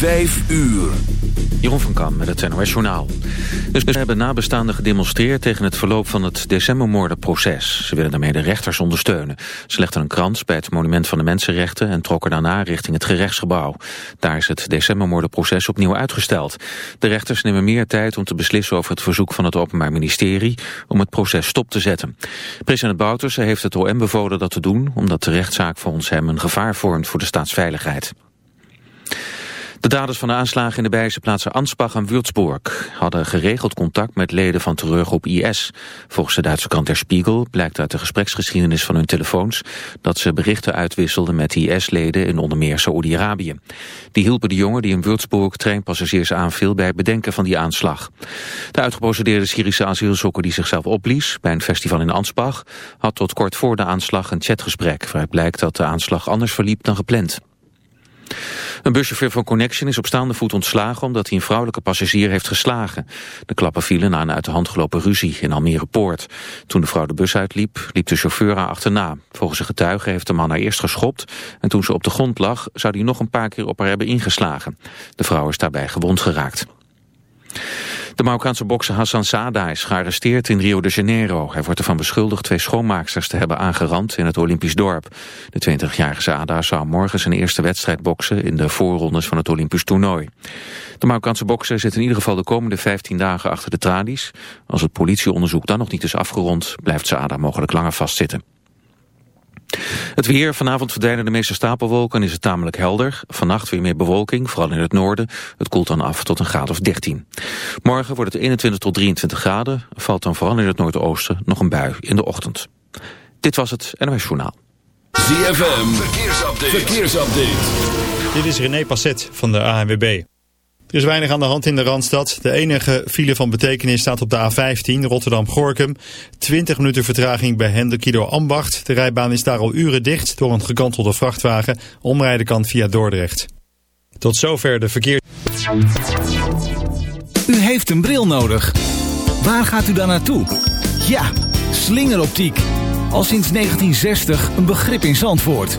Vijf uur. Jeroen van Kam met het NOS Journaal. Dus we hebben nabestaanden gedemonstreerd tegen het verloop van het decembermoordenproces. Ze willen daarmee de rechters ondersteunen. Ze legden een krans bij het Monument van de Mensenrechten... en trokken daarna richting het gerechtsgebouw. Daar is het decembermoordenproces opnieuw uitgesteld. De rechters nemen meer tijd om te beslissen over het verzoek van het Openbaar Ministerie... om het proces stop te zetten. President Bouters heeft het OM bevolen dat te doen... omdat de rechtszaak volgens hem een gevaar vormt voor de staatsveiligheid. De daders van de aanslagen in de Belgische plaatsen Ansbach en Würzburg hadden geregeld contact met leden van terreurgroep IS. Volgens de Duitse krant Der Spiegel blijkt uit de gespreksgeschiedenis van hun telefoons dat ze berichten uitwisselden met IS-leden in onder meer Saoedi-Arabië. Die hielpen de jongen die in Würzburg treinpassagiers aanviel bij het bedenken van die aanslag. De uitgeprocedeerde Syrische asielzoeker die zichzelf opblies bij een festival in Ansbach had tot kort voor de aanslag een chatgesprek waaruit blijkt dat de aanslag anders verliep dan gepland. Een buschauffeur van Connection is op staande voet ontslagen omdat hij een vrouwelijke passagier heeft geslagen. De klappen vielen na een uit de hand gelopen ruzie in Almere Poort. Toen de vrouw de bus uitliep, liep de chauffeur haar achterna. Volgens een getuige heeft de man haar eerst geschopt en toen ze op de grond lag zou hij nog een paar keer op haar hebben ingeslagen. De vrouw is daarbij gewond geraakt. De Marokkaanse bokser Hassan Sada is gearresteerd in Rio de Janeiro. Hij wordt ervan beschuldigd twee schoonmaaksters te hebben aangerand in het Olympisch dorp. De 20-jarige Sada zou morgen zijn eerste wedstrijd boksen in de voorrondes van het Olympisch toernooi. De Marokkaanse bokser zit in ieder geval de komende 15 dagen achter de tralies. Als het politieonderzoek dan nog niet is afgerond, blijft Sada mogelijk langer vastzitten. Het weer, vanavond verdwijnen de meeste stapelwolken en is het tamelijk helder. Vannacht weer meer bewolking, vooral in het noorden. Het koelt dan af tot een graad of 13. Morgen wordt het 21 tot 23 graden. Valt dan vooral in het noordoosten nog een bui in de ochtend. Dit was het NOS Journaal. ZFM, verkeersupdate. verkeersupdate. Dit is René Passet van de ANWB. Er is weinig aan de hand in de Randstad. De enige file van betekenis staat op de A15 Rotterdam-Gorkum. 20 minuten vertraging bij Hendekido Ambacht. De rijbaan is daar al uren dicht door een gekantelde vrachtwagen. Omrijden kan via Dordrecht. Tot zover de verkeer... U heeft een bril nodig. Waar gaat u dan naartoe? Ja, slingeroptiek. Al sinds 1960 een begrip in Zandvoort.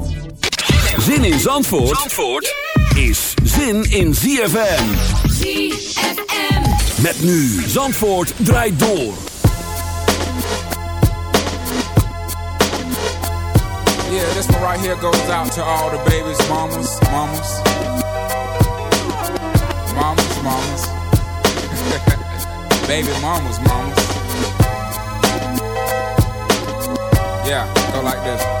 Zin in Zandvoort, Zandvoort is zin in ZFM. ZFM. Met nu Zandvoort draait door. Yeah, this one right here goes out to all the babies, mamas, mamas. Mamas, mamas. Baby mamas, mamas. Yeah, go like this.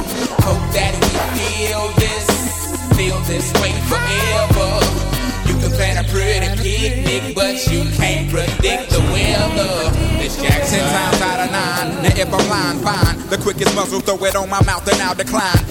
I'm lying, fine. The quickest muzzle, throw it on my mouth and I'll decline.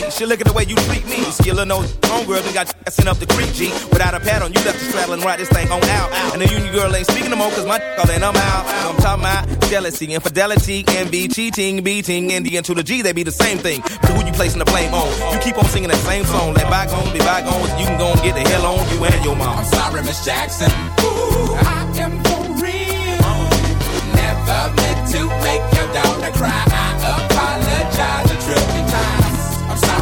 me. She look at the way you treat me. Little nose homegirl done got sent up the creek, G. Without a pad on, you left the straddle and ride this thing on out. And the union girl ain't speaking no more, cause my all in, I'm out. So I'm talking about jealousy, infidelity, envy, cheating, beating, and the to the G, they be the same thing. But who you placing the blame on? You keep on singing that same song. Let bygones be bygones. You can go and get the hell on you and your mom. I'm sorry, Miss Jackson. Ooh, I am for real. Never meant to make your daughter cry.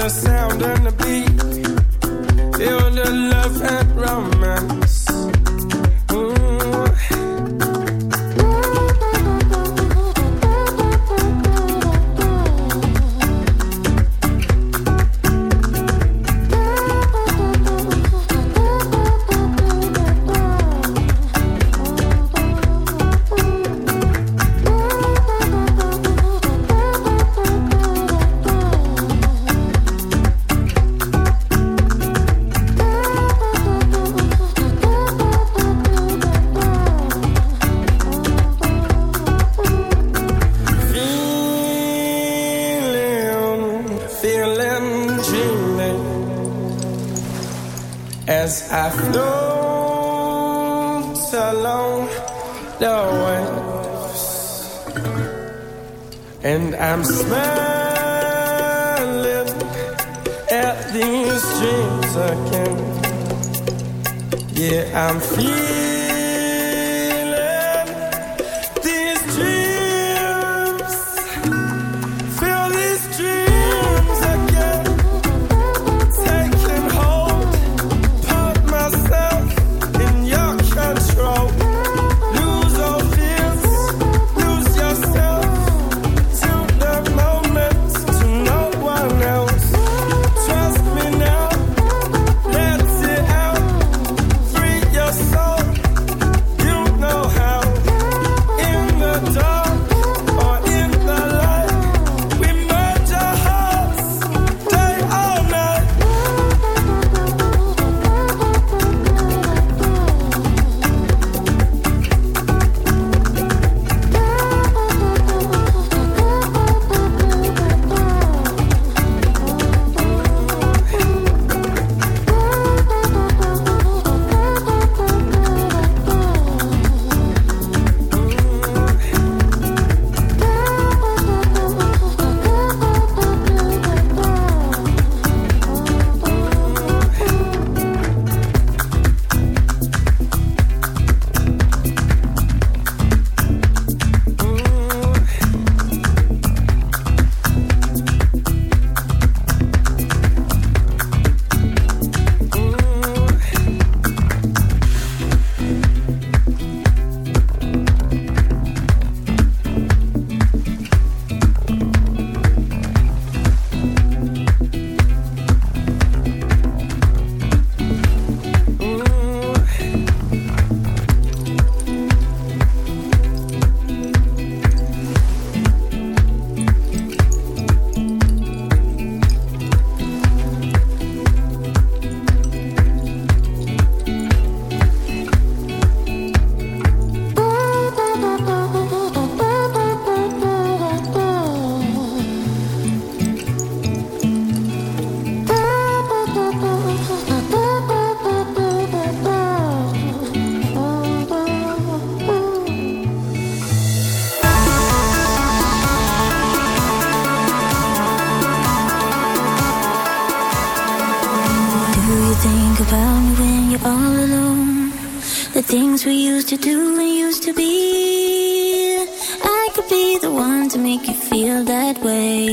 The sound and the beat.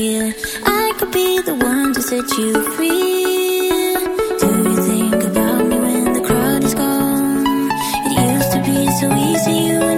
I could be the one to set you free. Do you think about me when the crowd is gone? It used to be so easy. You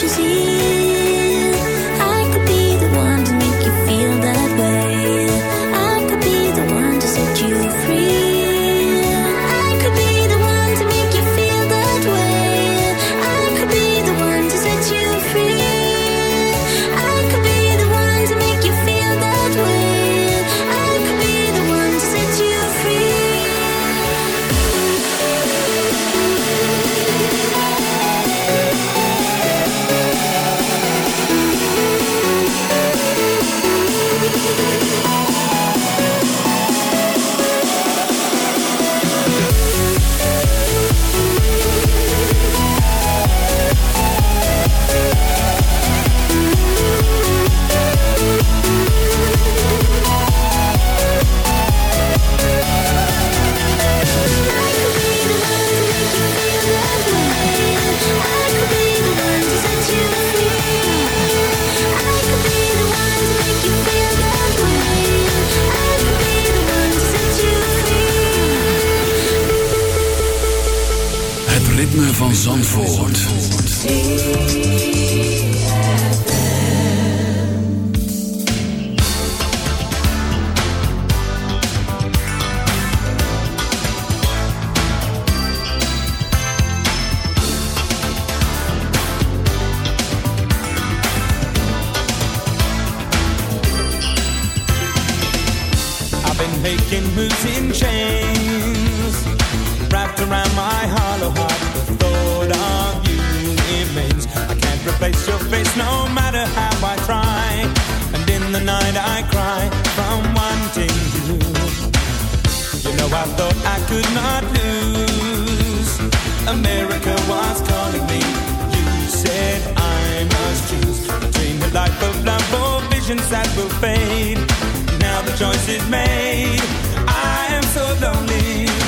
to could not lose. America was calling me. You said I must choose between the life of visions that will fade. Now the choice is made. I am so lonely.